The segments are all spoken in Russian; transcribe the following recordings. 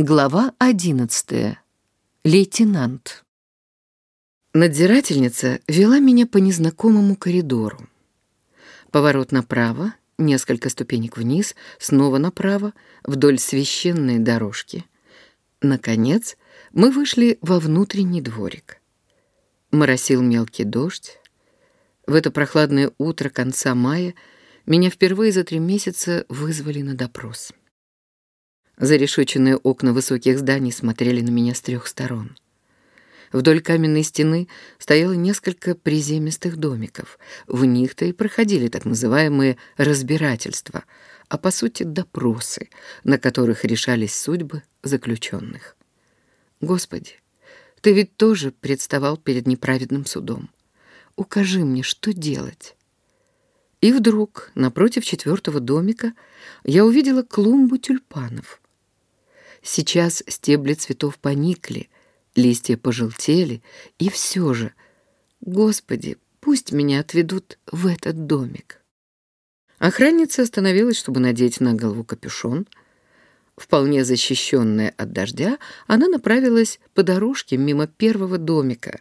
Глава одиннадцатая. Лейтенант. Надзирательница вела меня по незнакомому коридору. Поворот направо, несколько ступенек вниз, снова направо, вдоль священной дорожки. Наконец, мы вышли во внутренний дворик. Моросил мелкий дождь. В это прохладное утро конца мая меня впервые за три месяца вызвали на допрос. Зарешеченные окна высоких зданий смотрели на меня с трех сторон. Вдоль каменной стены стояло несколько приземистых домиков. В них-то и проходили так называемые «разбирательства», а по сути допросы, на которых решались судьбы заключенных. Господи, ты ведь тоже представал перед неправедным судом. Укажи мне, что делать. И вдруг, напротив четвертого домика, я увидела клумбу тюльпанов — Сейчас стебли цветов поникли, листья пожелтели, и все же, Господи, пусть меня отведут в этот домик. Охранница остановилась, чтобы надеть на голову капюшон. Вполне защищенная от дождя, она направилась по дорожке мимо первого домика.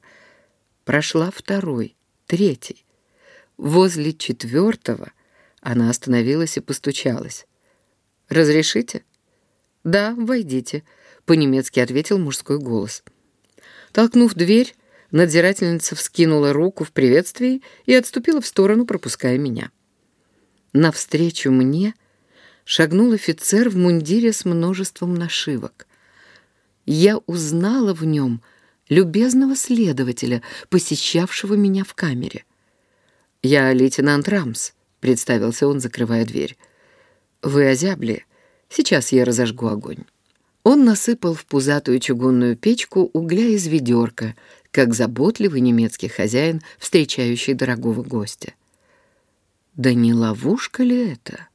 Прошла второй, третий. Возле четвертого она остановилась и постучалась. «Разрешите?» «Да, войдите», — по-немецки ответил мужской голос. Толкнув дверь, надзирательница вскинула руку в приветствии и отступила в сторону, пропуская меня. Навстречу мне шагнул офицер в мундире с множеством нашивок. Я узнала в нем любезного следователя, посещавшего меня в камере. «Я лейтенант Рамс», — представился он, закрывая дверь. «Вы озябли. Сейчас я разожгу огонь». Он насыпал в пузатую чугунную печку угля из ведерка, как заботливый немецкий хозяин, встречающий дорогого гостя. Да не ловушка ли это?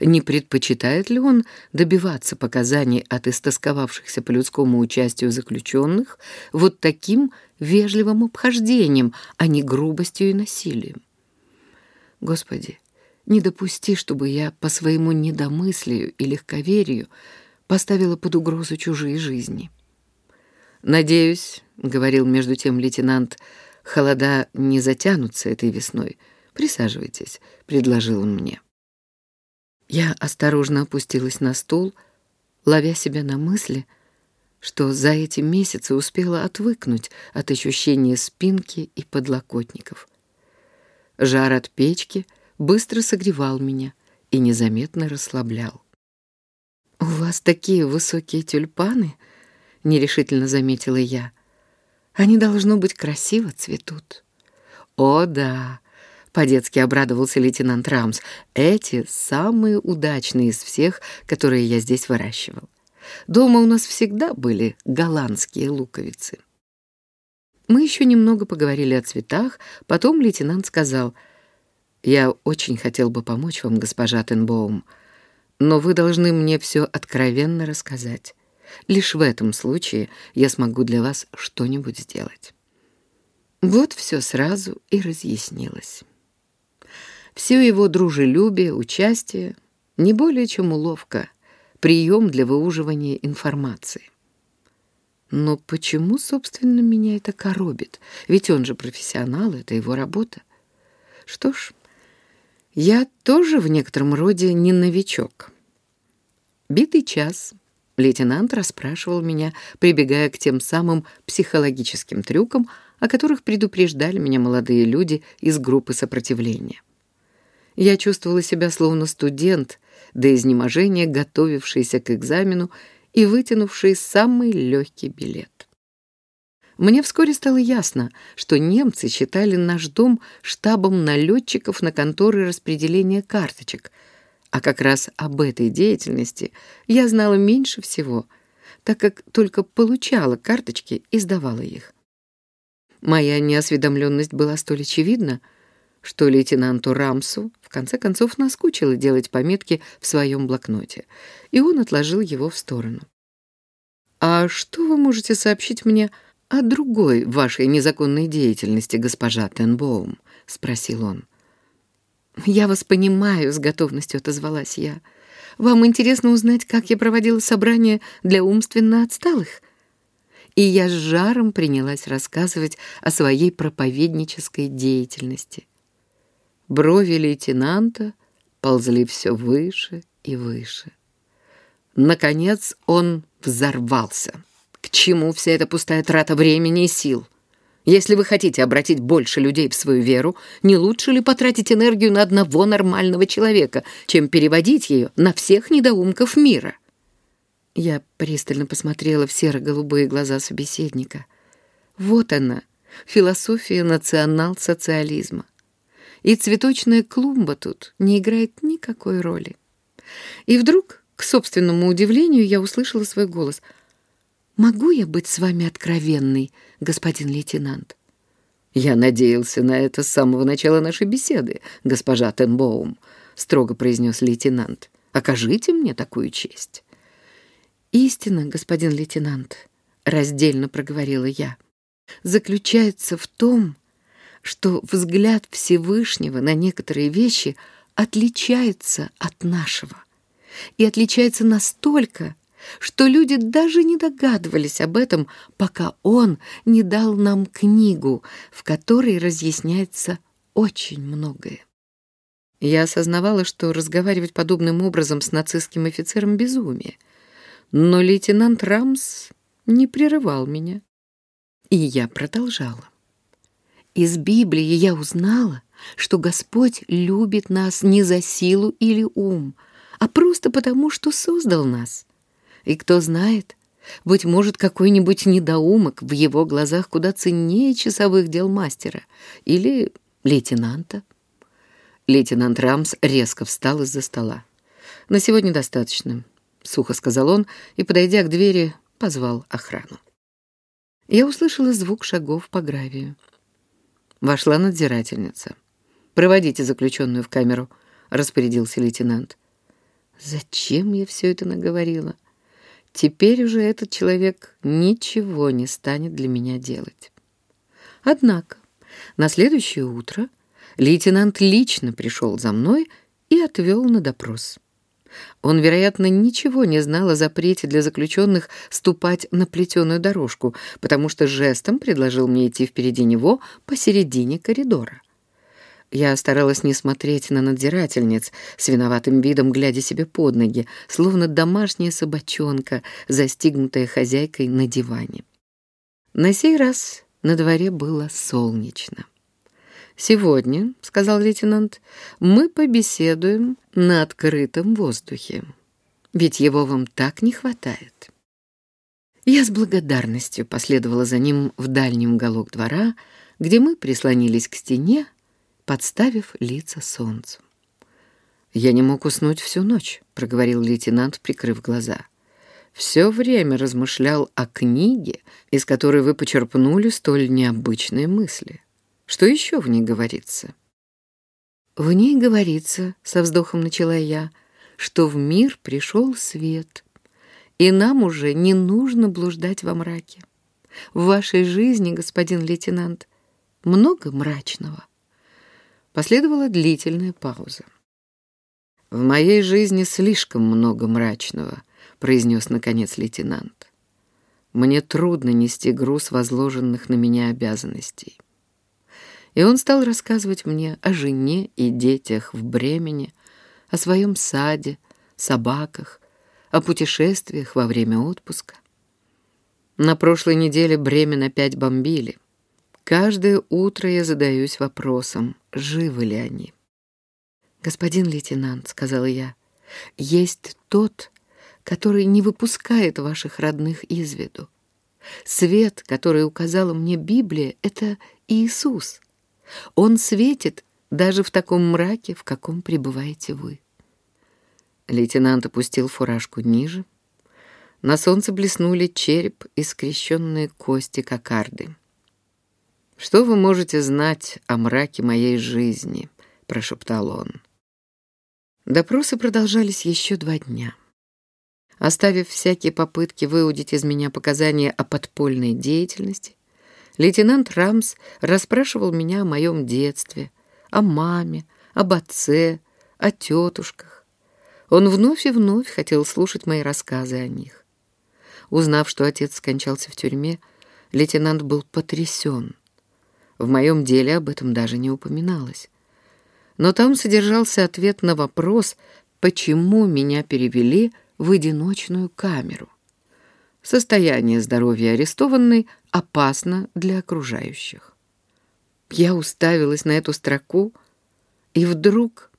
Не предпочитает ли он добиваться показаний от истосковавшихся по людскому участию заключенных вот таким вежливым обхождением, а не грубостью и насилием? Господи, не допусти, чтобы я по своему недомыслию и легковерию поставила под угрозу чужие жизни. «Надеюсь», — говорил между тем лейтенант, — «холода не затянутся этой весной. Присаживайтесь», — предложил он мне. Я осторожно опустилась на стул, ловя себя на мысли, что за эти месяцы успела отвыкнуть от ощущения спинки и подлокотников. Жар от печки — быстро согревал меня и незаметно расслаблял. «У вас такие высокие тюльпаны», — нерешительно заметила я. «Они, должно быть, красиво цветут». «О, да», — по-детски обрадовался лейтенант Рамс, «эти самые удачные из всех, которые я здесь выращивал. Дома у нас всегда были голландские луковицы». Мы еще немного поговорили о цветах, потом лейтенант сказал — я очень хотел бы помочь вам, госпожа Тенбоум, но вы должны мне все откровенно рассказать. Лишь в этом случае я смогу для вас что-нибудь сделать. Вот все сразу и разъяснилось. Все его дружелюбие, участие — не более чем уловка, прием для выуживания информации. Но почему, собственно, меня это коробит? Ведь он же профессионал, это его работа. Что ж, я тоже в некотором роде не новичок. Битый час лейтенант расспрашивал меня, прибегая к тем самым психологическим трюкам, о которых предупреждали меня молодые люди из группы сопротивления. Я чувствовала себя словно студент, до изнеможения готовившийся к экзамену и вытянувший самый легкий билет. Мне вскоре стало ясно, что немцы считали наш дом штабом налетчиков на конторы распределения карточек, а как раз об этой деятельности я знала меньше всего, так как только получала карточки и сдавала их. Моя неосведомленность была столь очевидна, что лейтенанту Рамсу в конце концов наскучило делать пометки в своем блокноте, и он отложил его в сторону. «А что вы можете сообщить мне о другой вашей незаконной деятельности, госпожа Тенбоум?» — спросил он. «Я вас понимаю», — с готовностью отозвалась я. Вам интересно узнать, как я проводила собрание для умственно отсталых?» И я с жаром принялась рассказывать о своей проповеднической деятельности. Брови лейтенанта ползли все выше и выше. Наконец он взорвался. К чему вся эта пустая трата времени и сил? Если вы хотите обратить больше людей в свою веру, не лучше ли потратить энергию на одного нормального человека, чем переводить ее на всех недоумков мира? Я пристально посмотрела в серо-голубые глаза собеседника. Вот она, философия национал-социализма. И цветочная клумба тут не играет никакой роли. И вдруг, к собственному удивлению, я услышала свой голос — «Могу я быть с вами откровенной, господин лейтенант?» «Я надеялся на это с самого начала нашей беседы, госпожа Тенбоум», — строго произнес лейтенант. «Окажите мне такую честь». «Истина, господин лейтенант», — раздельно проговорила я, «заключается в том, что взгляд Всевышнего на некоторые вещи отличается от нашего. И отличается настолько, что люди даже не догадывались об этом, пока он не дал нам книгу, в которой разъясняется очень многое. Я осознавала, что разговаривать подобным образом с нацистским офицером безумие, но лейтенант Рамс не прерывал меня. И я продолжала. Из Библии я узнала, что Господь любит нас не за силу или ум, а просто потому, что создал нас. И кто знает, быть может, какой-нибудь недоумок в его глазах куда ценнее часовых дел мастера или лейтенанта. Лейтенант Рамс резко встал из-за стола. «На сегодня достаточно», — сухо сказал он и, подойдя к двери, позвал охрану. Я услышала звук шагов по гравию. Вошла надзирательница. «Проводите заключенную в камеру», — распорядился лейтенант. «Зачем я все это наговорила?» Теперь уже этот человек ничего не станет для меня делать. Однако на следующее утро лейтенант лично пришел за мной и отвел на допрос. Он, вероятно, ничего не знал о запрете для заключенных ступать на плетеную дорожку, потому что жестом предложил мне идти впереди него посередине коридора. Я старалась не смотреть на надзирательниц, с виноватым видом глядя себе под ноги, словно домашняя собачонка, застигнутая хозяйкой на диване. На сей раз на дворе было солнечно. «Сегодня, — сказал лейтенант, — мы побеседуем на открытом воздухе. Ведь его вам так не хватает». Я с благодарностью последовала за ним в дальний уголок двора, где мы прислонились к стене, подставив лица солнцу. «Я не мог уснуть всю ночь», — проговорил лейтенант, прикрыв глаза. «Все время размышлял о книге, из которой вы почерпнули столь необычные мысли. Что еще в ней говорится?» «В ней говорится, — со вздохом начала я, — что в мир пришел свет, и нам уже не нужно блуждать во мраке. В вашей жизни, господин лейтенант, много мрачного». Последовала длительная пауза. «В моей жизни слишком много мрачного», — произнес наконец лейтенант. «Мне трудно нести груз возложенных на меня обязанностей». И он стал рассказывать мне о жене и детях в Бремени, о своем саде, собаках, о путешествиях во время отпуска. На прошлой неделе Бремен опять бомбили — Каждое утро я задаюсь вопросом, живы ли они. «Господин лейтенант», — сказала я, — «есть тот, который не выпускает ваших родных из виду. Свет, который указала мне Библия, — это Иисус. Он светит даже в таком мраке, в каком пребываете вы». Лейтенант опустил фуражку ниже. На солнце блеснули череп и скрещенные кости кокарды. «Что вы можете знать о мраке моей жизни?» — прошептал он. Допросы продолжались еще два дня. Оставив всякие попытки выудить из меня показания о подпольной деятельности, лейтенант Рамс расспрашивал меня о моем детстве, о маме, об отце, о тетушках. Он вновь и вновь хотел слушать мои рассказы о них. Узнав, что отец скончался в тюрьме, лейтенант был потрясен. В моем деле об этом даже не упоминалось. Но там содержался ответ на вопрос, почему меня перевели в одиночную камеру. Состояние здоровья арестованной опасно для окружающих. Я уставилась на эту строку, и вдруг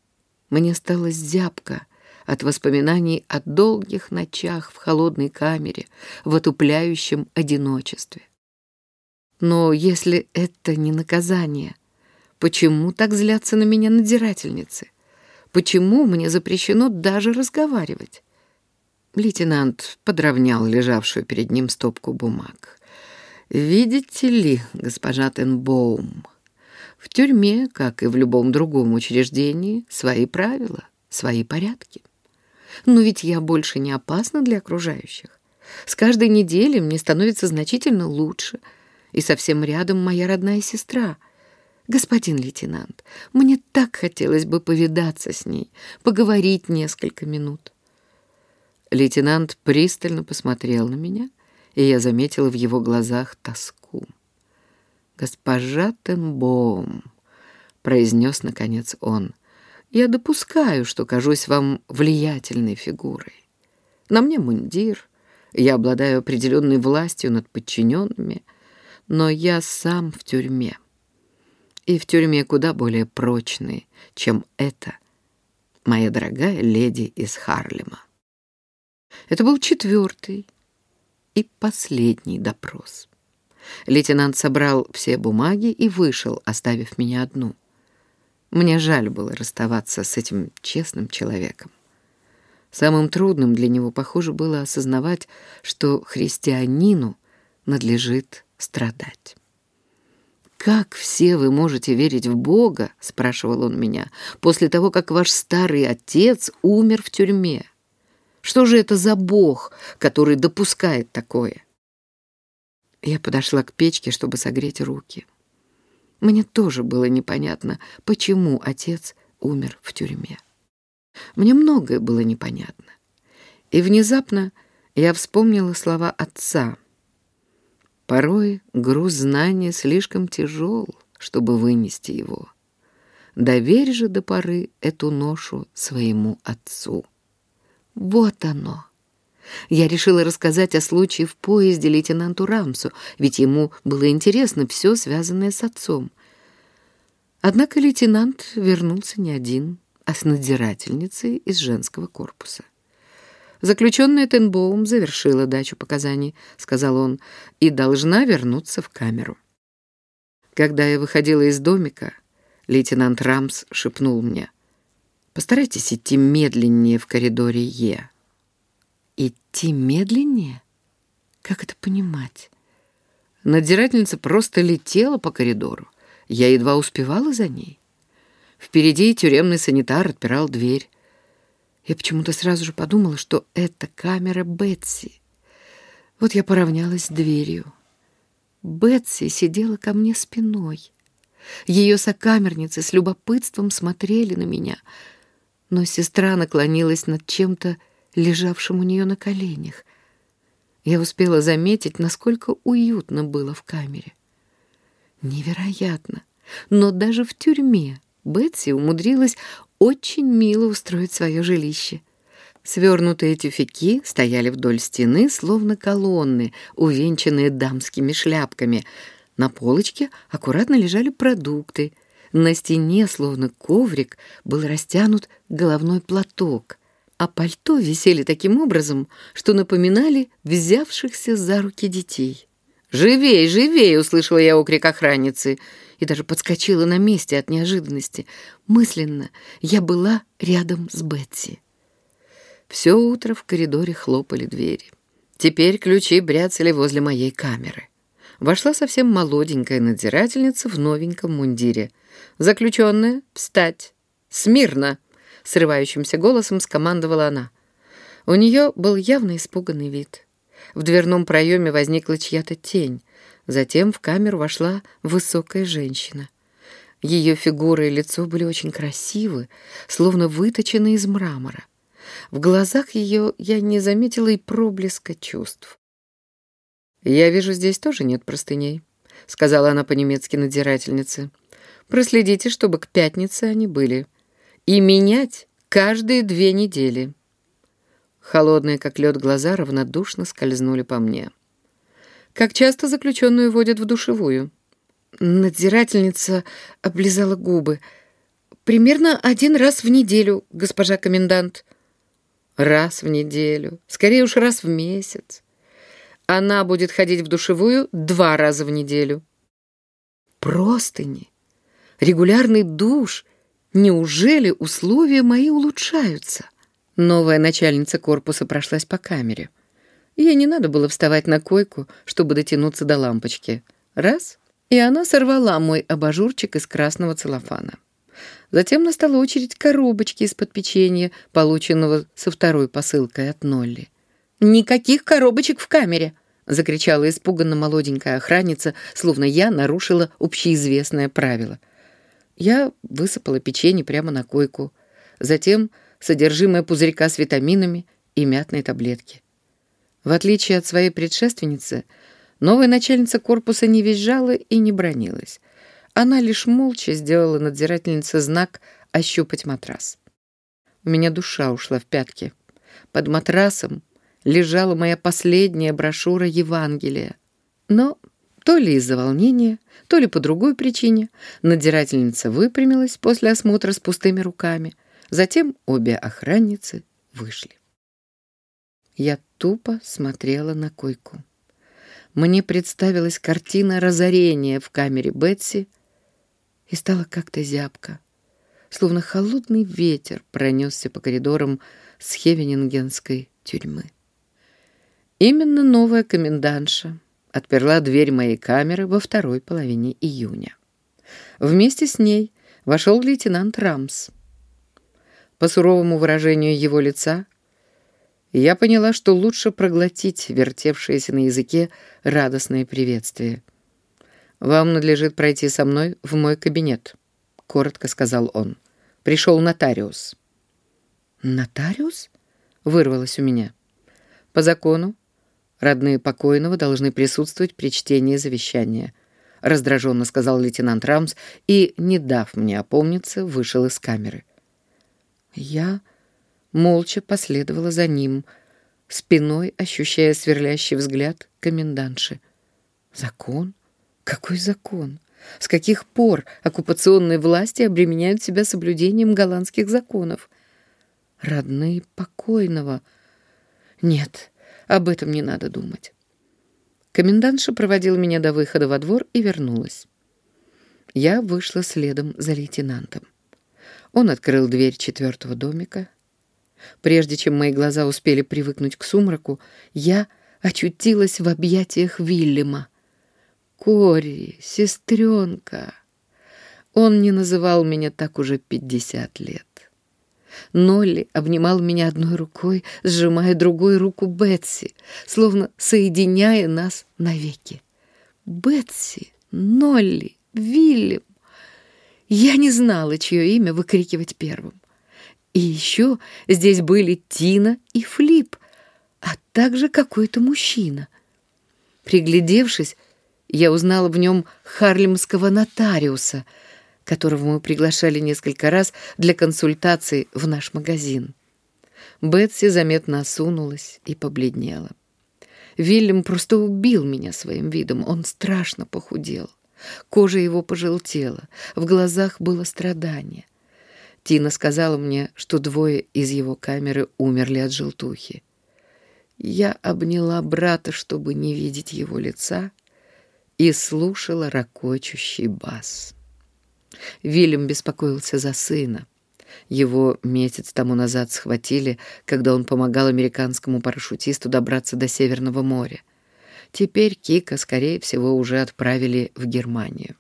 мне стало зябко от воспоминаний о долгих ночах в холодной камере, в отупляющем одиночестве. Но если это не наказание, почему так злятся на меня надзирательницы? Почему мне запрещено даже разговаривать? Лейтенант подровнял лежавшую перед ним стопку бумаг. «Видите ли, госпожа Тенбоум, в тюрьме, как и в любом другом учреждении, свои правила, свои порядки. Но ведь я больше не опасна для окружающих. С каждой неделей мне становится значительно лучше, и совсем рядом моя родная сестра. Господин лейтенант, мне так хотелось бы повидаться с ней, поговорить несколько минут». Лейтенант пристально посмотрел на меня, и я заметила в его глазах тоску. «Госпожа Тенбоум», — произнес, наконец, он, — «я допускаю, что кажусь вам влиятельной фигурой. На мне мундир, я обладаю определенной властью над подчиненными, но я сам в тюрьме. И в тюрьме куда более прочной, чем это, моя дорогая леди из Харлема. Это был четвертый и последний допрос. Лейтенант собрал все бумаги и вышел, оставив меня одну. Мне жаль было расставаться с этим честным человеком. Самым трудным для него, похоже, было осознавать, что христианину надлежит страдать. «Как все вы можете верить в Бога?» — спрашивал он меня, «после того, как ваш старый отец умер в тюрьме?» Что же это за бог, который допускает такое? Я подошла к печке, чтобы согреть руки. Мне тоже было непонятно, почему отец умер в тюрьме. Мне многое было непонятно. И внезапно я вспомнила слова отца. Порой груз знания слишком тяжел, чтобы вынести его. Доверь же до поры эту ношу своему отцу. Вот оно. Я решила рассказать о случае в поезде лейтенанту Рамсу, ведь ему было интересно все, связанное с отцом. Однако лейтенант вернулся не один, а с надзирательницей из женского корпуса. Заключенная Тенбоум завершила дачу показаний, сказал он, и должна вернуться в камеру. Когда я выходила из домика, лейтенант Рамс шепнул мне — Постарайтесь идти медленнее в коридоре Е. Идти медленнее? Как это понимать? Надзирательница просто летела по коридору. Я едва успевала за ней. Впереди тюремный санитар отпирал дверь. Я почему-то сразу же подумала, что это камера Бетси. Вот я поравнялась с дверью. Бетси сидела ко мне спиной. Ее сокамерницы с любопытством смотрели на меня — но сестра наклонилась над чем-то, лежавшим у нее на коленях. Я успела заметить, насколько уютно было в камере. Невероятно! Но даже в тюрьме Бетси умудрилась очень мило устроить свое жилище. Свернутые тюфяки стояли вдоль стены, словно колонны, увенчанные дамскими шляпками. На полочке аккуратно лежали продукты — на стене, словно коврик, был растянут головной платок, а пальто висели таким образом, что напоминали взявшихся за руки детей. «Живей, живей!» — услышала я окрик охранницы и даже подскочила на месте от неожиданности. Мысленно я была рядом с Бетси. Все утро в коридоре хлопали двери. Теперь ключи бряцали возле моей камеры. Вошла совсем молоденькая надзирательница в новеньком мундире — «Заключенная, встать! Смирно!» — срывающимся голосом скомандовала она. У нее был явно испуганный вид. В дверном проеме возникла чья-то тень. Затем в камеру вошла высокая женщина. Ее фигура и лицо были очень красивы, словно выточены из мрамора. В глазах ее я не заметила и проблеска чувств. «Я вижу, здесь тоже нет простыней», — сказала она по-немецки надзирательнице. «Проследите, чтобы к пятнице они были. И менять каждые две недели». Холодные, как лед, глаза равнодушно скользнули по мне. «Как часто заключенную водят в душевую?» Надзирательница облизала губы. «Примерно один раз в неделю, госпожа комендант». «Раз в неделю. Скорее уж раз в месяц. Она будет ходить в душевую два раза в неделю». «Простыни. Регулярный душ. Неужели условия мои улучшаются?» Новая начальница корпуса прошлась по камере. Ей не надо было вставать на койку, чтобы дотянуться до лампочки. Раз — и она сорвала мой абажурчик из красного целлофана. Затем настала очередь коробочки из-под печенья, полученного со второй посылкой от Нолли. «Никаких коробочек в камере!» — закричала испуганно молоденькая охранница, словно я нарушила общеизвестное правило. Я высыпала печенье прямо на койку. Затем содержимое пузырька с витаминами и мятной таблетки. В отличие от своей предшественницы — Новая начальница корпуса не визжала и не бронилась. Она лишь молча сделала надзирательнице знак «ощупать матрас». У меня душа ушла в пятки. Под матрасом лежала моя последняя брошюра Евангелия. Но то ли из-за волнения, то ли по другой причине надзирательница выпрямилась после осмотра с пустыми руками. Затем обе охранницы вышли. Я тупо смотрела на койку мне представилась картина разорения в камере Бетси и стало как-то зябко, словно холодный ветер пронесся по коридорам с Хевенингенской тюрьмы. Именно новая комендантша отперла дверь моей камеры во второй половине июня. Вместе с ней вошел лейтенант Рамс. По суровому выражению его лица я поняла, что лучше проглотить вертевшееся на языке радостное приветствие. «Вам надлежит пройти со мной в мой кабинет», — коротко сказал он. «Пришел нотариус». «Нотариус?» — вырвалось у меня. «По закону родные покойного должны присутствовать при чтении завещания», — раздраженно сказал лейтенант Рамс и, не дав мне опомниться, вышел из камеры. Я молча последовала за ним, спиной ощущая сверлящий взгляд комендантши. Закон? Какой закон? С каких пор оккупационные власти обременяют себя соблюдением голландских законов? Родные покойного. Нет, об этом не надо думать. Комендантша проводила меня до выхода во двор и вернулась. Я вышла следом за лейтенантом. Он открыл дверь четвертого домика, Прежде чем мои глаза успели привыкнуть к сумраку, я очутилась в объятиях Вильяма. «Кори, сестренка!» Он не называл меня так уже пятьдесят лет. Нолли обнимал меня одной рукой, сжимая другой руку Бетси, словно соединяя нас навеки. Бетси, Нолли, Вильям. Я не знала, чье имя выкрикивать первым. И еще здесь были Тина и Флип, а также какой-то мужчина. Приглядевшись, я узнала в нем харлемского нотариуса, которого мы приглашали несколько раз для консультаций в наш магазин. Бетси заметно осунулась и побледнела. Вильям просто убил меня своим видом, он страшно похудел. Кожа его пожелтела, в глазах было страдание. Тина сказала мне, что двое из его камеры умерли от желтухи. Я обняла брата, чтобы не видеть его лица, и слушала ракочущий бас. Вильям беспокоился за сына. Его месяц тому назад схватили, когда он помогал американскому парашютисту добраться до Северного моря. Теперь Кика, скорее всего, уже отправили в Германию.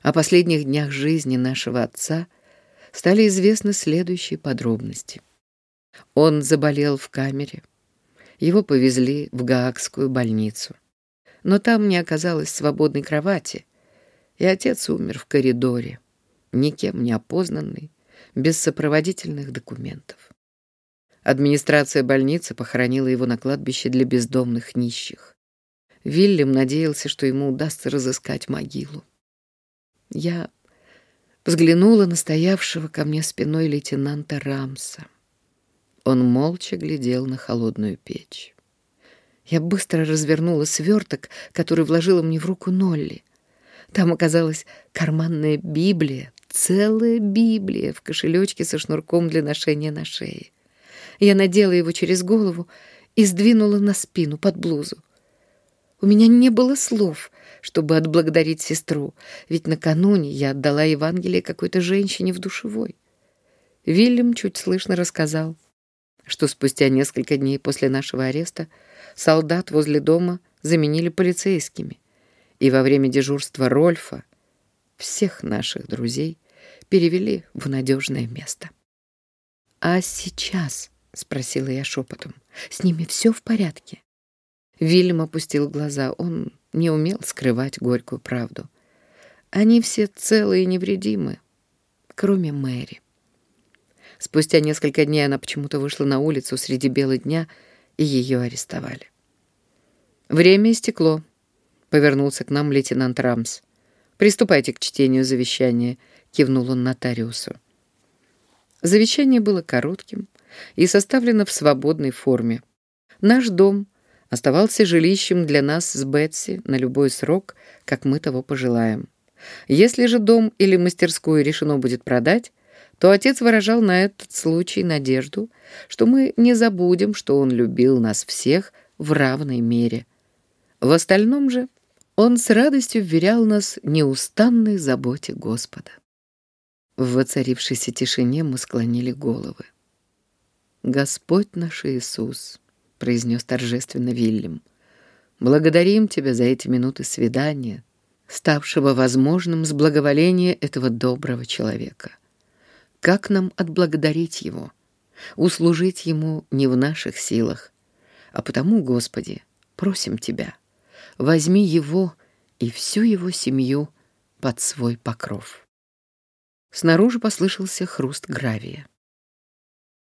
О последних днях жизни нашего отца — стали известны следующие подробности. Он заболел в камере. Его повезли в Гаагскую больницу. Но там не оказалось свободной кровати, и отец умер в коридоре, никем не опознанный, без сопроводительных документов. Администрация больницы похоронила его на кладбище для бездомных нищих. Вильям надеялся, что ему удастся разыскать могилу. Я взглянула на стоявшего ко мне спиной лейтенанта Рамса. Он молча глядел на холодную печь. Я быстро развернула сверток, который вложила мне в руку Нолли. Там оказалась карманная Библия, целая Библия в кошелечке со шнурком для ношения на шее. Я надела его через голову и сдвинула на спину под блузу. У меня не было слов, чтобы отблагодарить сестру, ведь накануне я отдала Евангелие какой-то женщине в душевой. Вильям чуть слышно рассказал, что спустя несколько дней после нашего ареста солдат возле дома заменили полицейскими, и во время дежурства Рольфа всех наших друзей перевели в надежное место. «А сейчас?» — спросила я шепотом. «С ними все в порядке?» Вильям опустил глаза. Он не умел скрывать горькую правду. Они все целы и невредимы, кроме Мэри. Спустя несколько дней она почему-то вышла на улицу среди бела дня, и ее арестовали. «Время истекло», — повернулся к нам лейтенант Рамс. «Приступайте к чтению завещания», — кивнул он нотариусу. Завещание было коротким и составлено в свободной форме. Наш дом оставался жилищем для нас с Бетси на любой срок, как мы того пожелаем. Если же дом или мастерскую решено будет продать, то отец выражал на этот случай надежду, что мы не забудем, что он любил нас всех в равной мере. В остальном же он с радостью вверял нас неустанной заботе Господа. В воцарившейся тишине мы склонили головы. «Господь наш Иисус», — произнес торжественно Вильям, — «благодарим Тебя за эти минуты свидания, ставшего возможным с благоволения этого доброго человека». Как нам отблагодарить Его? Услужить Ему не в наших силах. А потому, Господи, просим Тебя, возьми Его и всю Его семью под свой покров. Снаружи послышался хруст гравия.